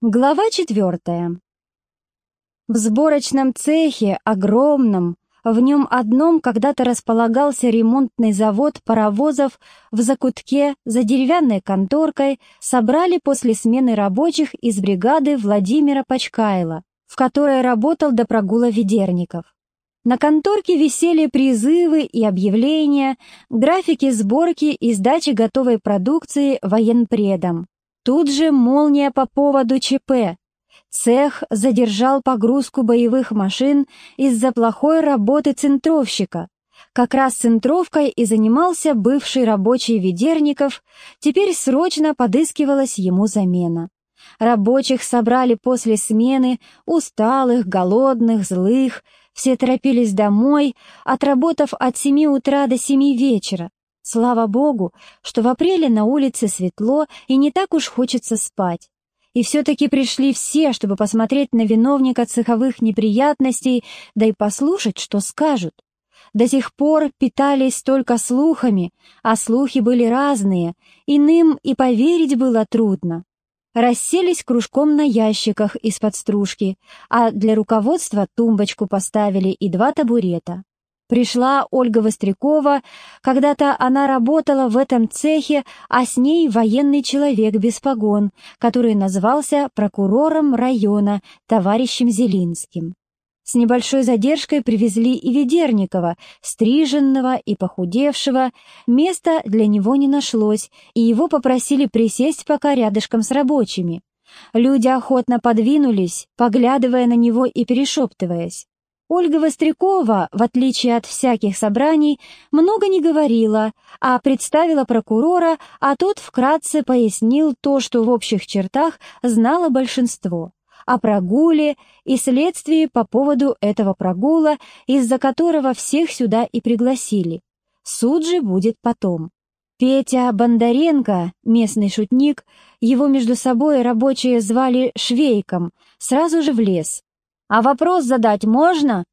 Глава четвертая. В сборочном цехе, огромном, в нем одном когда-то располагался ремонтный завод паровозов в закутке за деревянной конторкой, собрали после смены рабочих из бригады Владимира Почкайла, в которой работал до прогула Ведерников. На конторке висели призывы и объявления, графики сборки и сдачи готовой продукции военпредом. Тут же молния по поводу ЧП. Цех задержал погрузку боевых машин из-за плохой работы центровщика. Как раз центровкой и занимался бывший рабочий Ведерников, теперь срочно подыскивалась ему замена. Рабочих собрали после смены, усталых, голодных, злых, все торопились домой, отработав от семи утра до семи вечера. Слава богу, что в апреле на улице светло и не так уж хочется спать. И все-таки пришли все, чтобы посмотреть на виновника цеховых неприятностей, да и послушать, что скажут. До сих пор питались только слухами, а слухи были разные, иным и поверить было трудно. Расселись кружком на ящиках из-под стружки, а для руководства тумбочку поставили и два табурета. Пришла Ольга Вострякова, когда-то она работала в этом цехе, а с ней военный человек без погон, который назвался прокурором района, товарищем Зелинским. С небольшой задержкой привезли и Ведерникова, стриженного и похудевшего, места для него не нашлось, и его попросили присесть пока рядышком с рабочими. Люди охотно подвинулись, поглядывая на него и перешептываясь. Ольга Вострякова, в отличие от всяких собраний, много не говорила, а представила прокурора, а тот вкратце пояснил то, что в общих чертах знало большинство, о прогуле и следствии по поводу этого прогула, из-за которого всех сюда и пригласили. Суд же будет потом. Петя Бондаренко, местный шутник, его между собой рабочие звали Швейком, сразу же влез. «А вопрос задать можно?»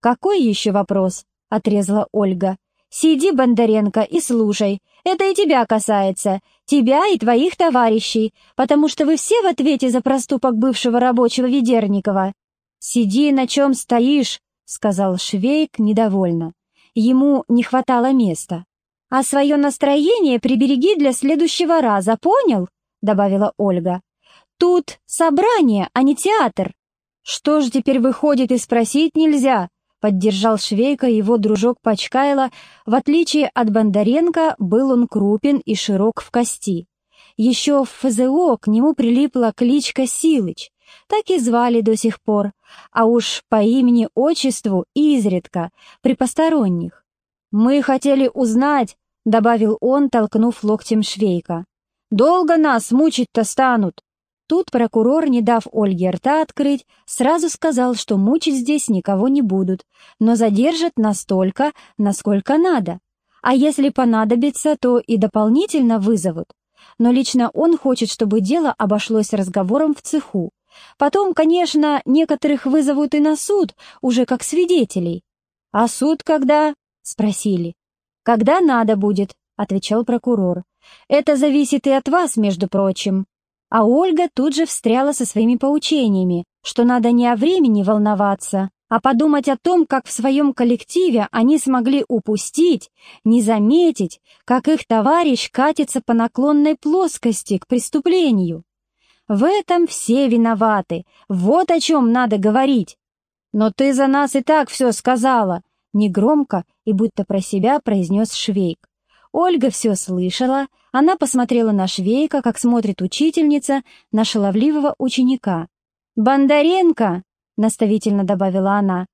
«Какой еще вопрос?» — отрезала Ольга. «Сиди, Бондаренко, и слушай. Это и тебя касается. Тебя и твоих товарищей, потому что вы все в ответе за проступок бывшего рабочего Ведерникова». «Сиди, на чем стоишь», — сказал Швейк недовольно. Ему не хватало места. «А свое настроение прибереги для следующего раза, понял?» — добавила Ольга. «Тут собрание, а не театр. «Что же теперь выходит и спросить нельзя?» — поддержал Швейка его дружок Пачкайло. В отличие от Бондаренко, был он крупен и широк в кости. Еще в ФЗО к нему прилипла кличка Силыч, так и звали до сих пор, а уж по имени-отчеству изредка, при посторонних. «Мы хотели узнать», — добавил он, толкнув локтем Швейка. «Долго нас мучить-то станут?» Тут прокурор, не дав Ольге рта открыть, сразу сказал, что мучить здесь никого не будут, но задержат настолько, насколько надо. А если понадобится, то и дополнительно вызовут. Но лично он хочет, чтобы дело обошлось разговором в цеху. Потом, конечно, некоторых вызовут и на суд, уже как свидетелей. «А суд когда?» — спросили. «Когда надо будет», — отвечал прокурор. «Это зависит и от вас, между прочим. А Ольга тут же встряла со своими поучениями, что надо не о времени волноваться, а подумать о том, как в своем коллективе они смогли упустить, не заметить, как их товарищ катится по наклонной плоскости к преступлению. В этом все виноваты, вот о чем надо говорить. Но ты за нас и так все сказала, негромко и будто про себя произнес Швейк. Ольга все слышала, она посмотрела на Швейка, как смотрит учительница на шаловливого ученика. «Бондаренко!» — наставительно добавила она.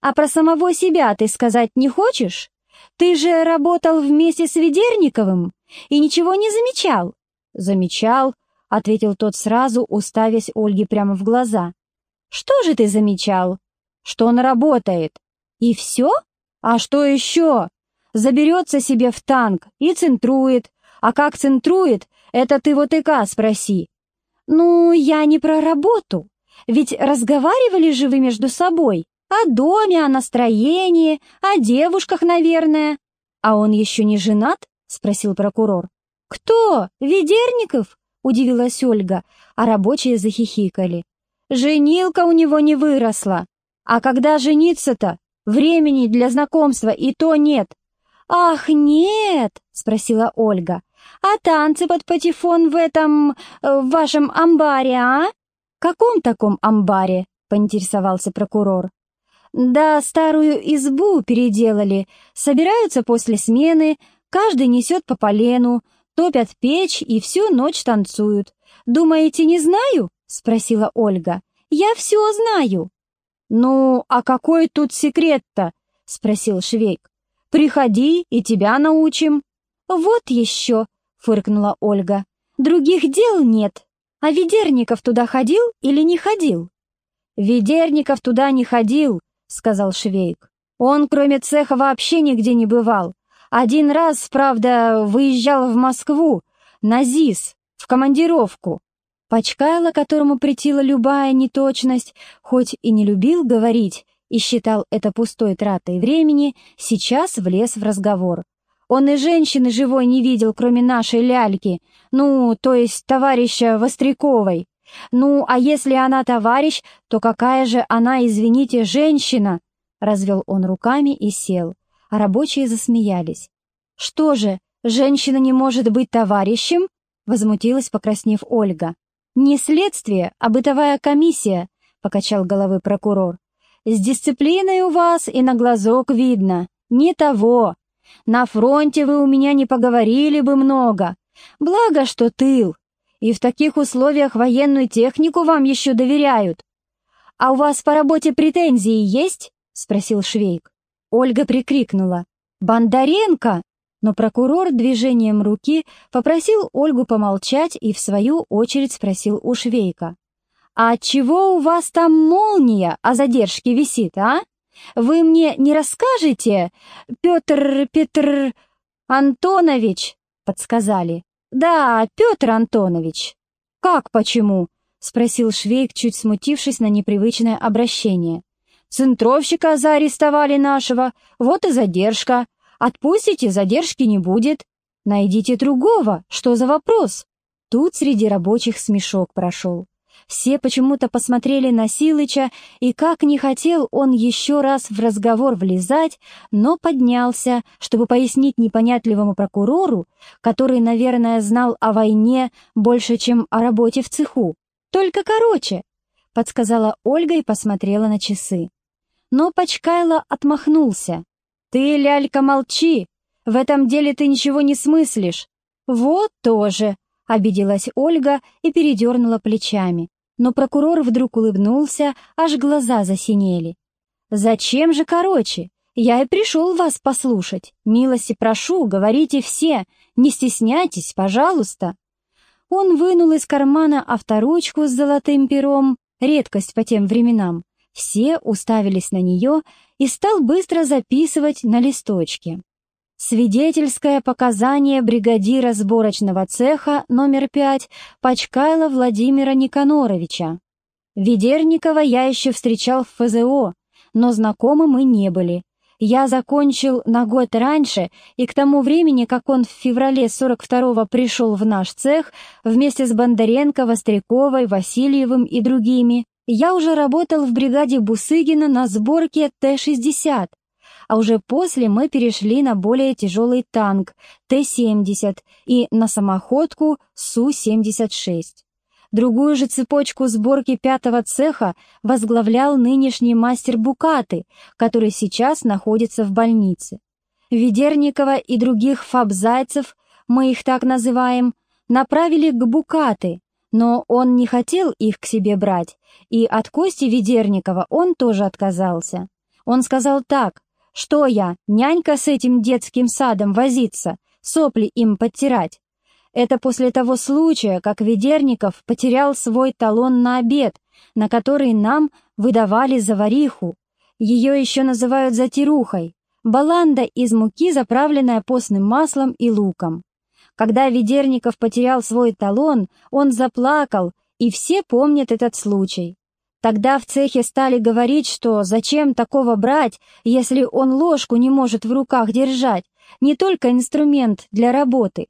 «А про самого себя ты сказать не хочешь? Ты же работал вместе с Ведерниковым и ничего не замечал?» «Замечал», — ответил тот сразу, уставясь Ольге прямо в глаза. «Что же ты замечал?» «Что он работает». «И все? А что еще?» заберется себе в танк и центрует. А как центрует, это ты вот ИК спроси. Ну, я не про работу. Ведь разговаривали же вы между собой. О доме, о настроении, о девушках, наверное. А он еще не женат? Спросил прокурор. Кто? Ведерников? — удивилась Ольга, а рабочие захихикали. «Женилка у него не выросла. А когда жениться-то? Времени для знакомства и то нет». «Ах, нет!» — спросила Ольга. «А танцы под патефон в этом... Э, в вашем амбаре, а?» «Каком таком амбаре?» — поинтересовался прокурор. «Да старую избу переделали. Собираются после смены, каждый несет по полену, топят печь и всю ночь танцуют. Думаете, не знаю?» — спросила Ольга. «Я все знаю». «Ну, а какой тут секрет-то?» — спросил Швейк. «Приходи, и тебя научим». «Вот еще», — фыркнула Ольга. «Других дел нет. А Ведерников туда ходил или не ходил?» «Ведерников туда не ходил», — сказал Швейк. «Он, кроме цеха, вообще нигде не бывал. Один раз, правда, выезжал в Москву, на ЗИС, в командировку. Почкайло, которому претила любая неточность, хоть и не любил говорить и считал это пустой тратой времени, сейчас влез в разговор. Он и женщины живой не видел, кроме нашей ляльки, ну, то есть товарища Востряковой. Ну, а если она товарищ, то какая же она, извините, женщина? Развел он руками и сел а рабочие засмеялись. «Что же, женщина не может быть товарищем?» — возмутилась, покраснев Ольга. «Не следствие, а бытовая комиссия», — покачал головой прокурор. «С дисциплиной у вас и на глазок видно. Не того. На фронте вы у меня не поговорили бы много. Благо, что тыл. И в таких условиях военную технику вам еще доверяют. А у вас по работе претензии есть?» — спросил Швейк. Ольга прикрикнула «Бондаренко!», но прокурор движением руки попросил Ольгу помолчать и в свою очередь спросил у Швейка. «А чего у вас там молния о задержке висит, а? Вы мне не расскажете, Петр, Петр Антонович?» — подсказали. «Да, Петр Антонович». «Как почему?» — спросил Швейк, чуть смутившись на непривычное обращение. Центровщика заарестовали нашего, вот и задержка. Отпустите, задержки не будет. Найдите другого, что за вопрос?» Тут среди рабочих смешок прошел. Все почему-то посмотрели на Силыча, и как не хотел он еще раз в разговор влезать, но поднялся, чтобы пояснить непонятливому прокурору, который, наверное, знал о войне больше, чем о работе в цеху. «Только короче», — подсказала Ольга и посмотрела на часы. Но Пачкайло отмахнулся. «Ты, лялька, молчи! В этом деле ты ничего не смыслишь!» «Вот тоже!» — обиделась Ольга и передернула плечами. Но прокурор вдруг улыбнулся, аж глаза засинели. «Зачем же короче? Я и пришел вас послушать. Милости прошу, говорите все, не стесняйтесь, пожалуйста». Он вынул из кармана авторучку с золотым пером, редкость по тем временам, все уставились на нее и стал быстро записывать на листочке. Свидетельское показание бригадира сборочного цеха номер 5 Пачкайла Владимира Никаноровича. Ведерникова я еще встречал в ФЗО, но знакомы мы не были. Я закончил на год раньше, и к тому времени, как он в феврале 42-го пришел в наш цех, вместе с Бондаренко, Востряковой, Васильевым и другими, я уже работал в бригаде Бусыгина на сборке Т-60, а уже после мы перешли на более тяжелый танк Т-70 и на самоходку Су-76. Другую же цепочку сборки пятого цеха возглавлял нынешний мастер Букаты, который сейчас находится в больнице. Ведерникова и других фабзайцев, мы их так называем, направили к Букаты, но он не хотел их к себе брать, и от Кости Ведерникова он тоже отказался. Он сказал так, что я, нянька с этим детским садом возиться, сопли им подтирать. Это после того случая, как Ведерников потерял свой талон на обед, на который нам выдавали завариху. Ее еще называют затирухой. Баланда из муки, заправленная постным маслом и луком. Когда Ведерников потерял свой талон, он заплакал, и все помнят этот случай. Тогда в цехе стали говорить, что зачем такого брать, если он ложку не может в руках держать, не только инструмент для работы.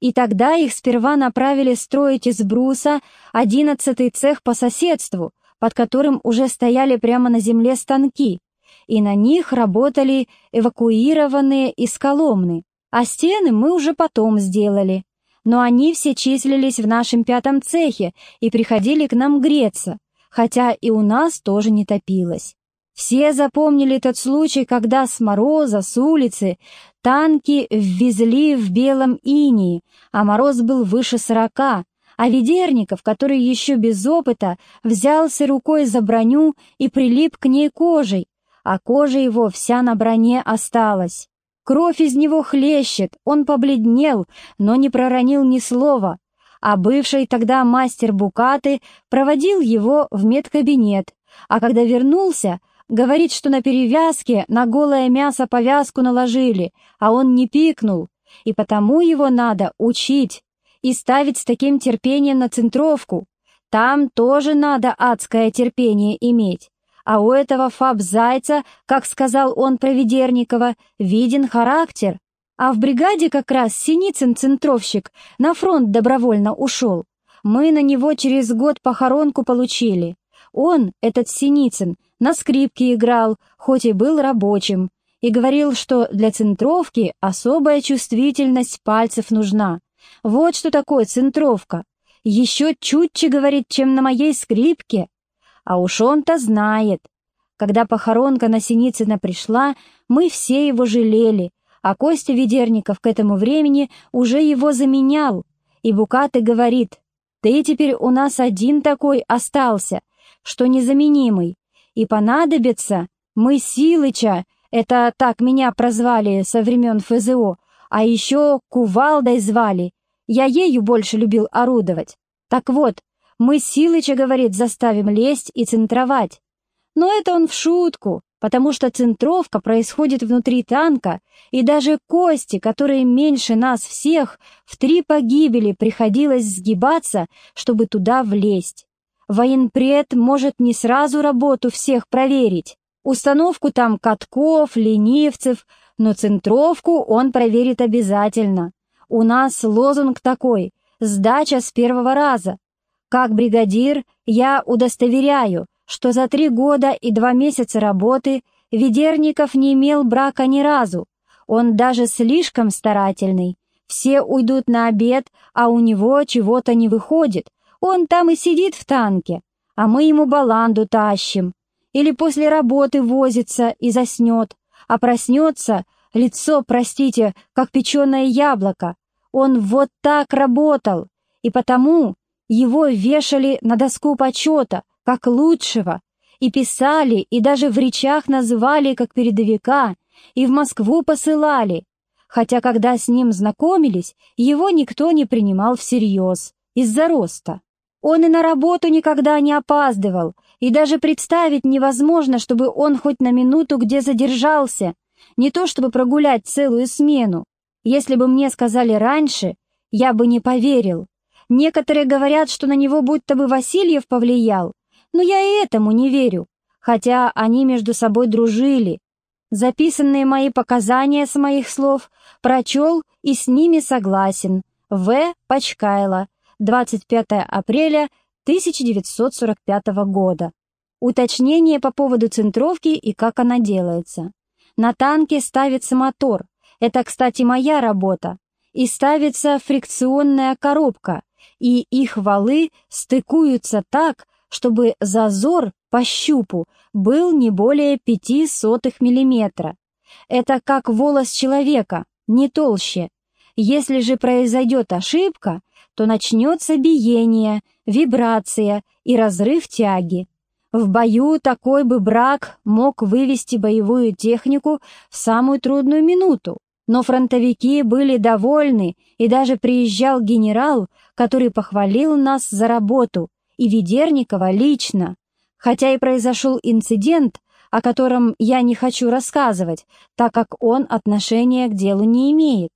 И тогда их сперва направили строить из бруса одиннадцатый цех по соседству, под которым уже стояли прямо на земле станки, и на них работали эвакуированные из Коломны, а стены мы уже потом сделали. Но они все числились в нашем пятом цехе и приходили к нам греться, хотя и у нас тоже не топилось. Все запомнили тот случай, когда с мороза, с улицы, танки ввезли в белом инии, а мороз был выше сорока, а Ведерников, который еще без опыта, взялся рукой за броню и прилип к ней кожей, а кожа его вся на броне осталась. Кровь из него хлещет, он побледнел, но не проронил ни слова, а бывший тогда мастер Букаты проводил его в медкабинет, а когда вернулся, говорит, что на перевязке на голое мясо повязку наложили, а он не пикнул, и потому его надо учить и ставить с таким терпением на центровку. Там тоже надо адское терпение иметь. А у этого фаб-зайца, как сказал он про Ведерникова, виден характер. А в бригаде как раз Синицын-центровщик на фронт добровольно ушел. Мы на него через год похоронку получили. Он, этот Синицын, на скрипке играл, хоть и был рабочим, и говорил, что для центровки особая чувствительность пальцев нужна. Вот что такое центровка. Еще чутче, говорит, чем на моей скрипке. А уж он-то знает. Когда похоронка на Синицына пришла, мы все его жалели, а Костя Ведерников к этому времени уже его заменял. И Букаты говорит, «Ты теперь у нас один такой остался, что незаменимый, и понадобится мы Силыча, это так меня прозвали со времен ФЗО, а еще Кувалдой звали, я ею больше любил орудовать. Так вот, мы Силыча, говорит, заставим лезть и центровать. Но это он в шутку, потому что центровка происходит внутри танка, и даже кости, которые меньше нас всех, в три погибели приходилось сгибаться, чтобы туда влезть. Военпред может не сразу работу всех проверить, установку там катков, ленивцев, но центровку он проверит обязательно. У нас лозунг такой «Сдача с первого раза». Как бригадир я удостоверяю, что за три года и два месяца работы Ведерников не имел брака ни разу. Он даже слишком старательный. Все уйдут на обед, а у него чего-то не выходит. Он там и сидит в танке, а мы ему баланду тащим. Или после работы возится и заснет, а проснется, лицо, простите, как печеное яблоко. Он вот так работал, и потому его вешали на доску почета, как лучшего, и писали, и даже в речах называли как передовика, и в Москву посылали, хотя когда с ним знакомились, его никто не принимал всерьез, из-за роста. Он и на работу никогда не опаздывал, и даже представить невозможно, чтобы он хоть на минуту где задержался, не то чтобы прогулять целую смену. Если бы мне сказали раньше, я бы не поверил. Некоторые говорят, что на него будто бы Васильев повлиял, но я и этому не верю, хотя они между собой дружили. Записанные мои показания с моих слов прочел и с ними согласен. В. Почкайло, 25 апреля 1945 года. Уточнение по поводу центровки и как она делается. На танке ставится мотор, это, кстати, моя работа, и ставится фрикционная коробка, и их валы стыкуются так, чтобы зазор по щупу был не более пяти сотых миллиметра. Это как волос человека, не толще. Если же произойдет ошибка, то начнется биение, вибрация и разрыв тяги. В бою такой бы брак мог вывести боевую технику в самую трудную минуту. Но фронтовики были довольны, и даже приезжал генерал, который похвалил нас за работу, и Ведерникова лично. Хотя и произошел инцидент, о котором я не хочу рассказывать, так как он отношения к делу не имеет.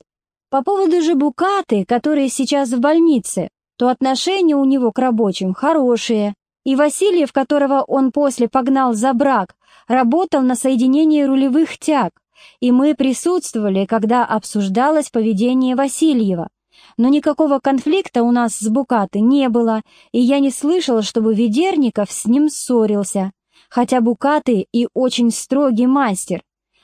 По поводу же Букаты, который сейчас в больнице, то отношения у него к рабочим хорошие, и Васильев, которого он после погнал за брак, работал на соединении рулевых тяг, и мы присутствовали, когда обсуждалось поведение Васильева, Но никакого конфликта у нас с Букаты не было, и я не слышал, чтобы Ведерников с ним ссорился. Хотя Букаты и очень строгий мастер.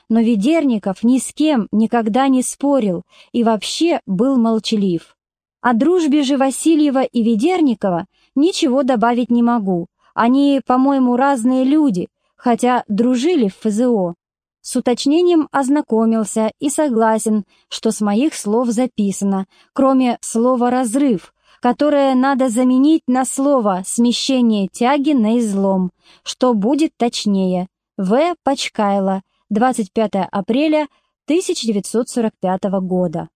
Но Ведерников ни с кем никогда не спорил и вообще был молчалив. О дружбе же Васильева и Ведерникова ничего добавить не могу. Они, по-моему, разные люди, хотя дружили в ФЗО. С уточнением ознакомился и согласен, что с моих слов записано, кроме слова «разрыв», которое надо заменить на слово «смещение тяги на излом», что будет точнее. В. Почкайло, 25 апреля 1945 года.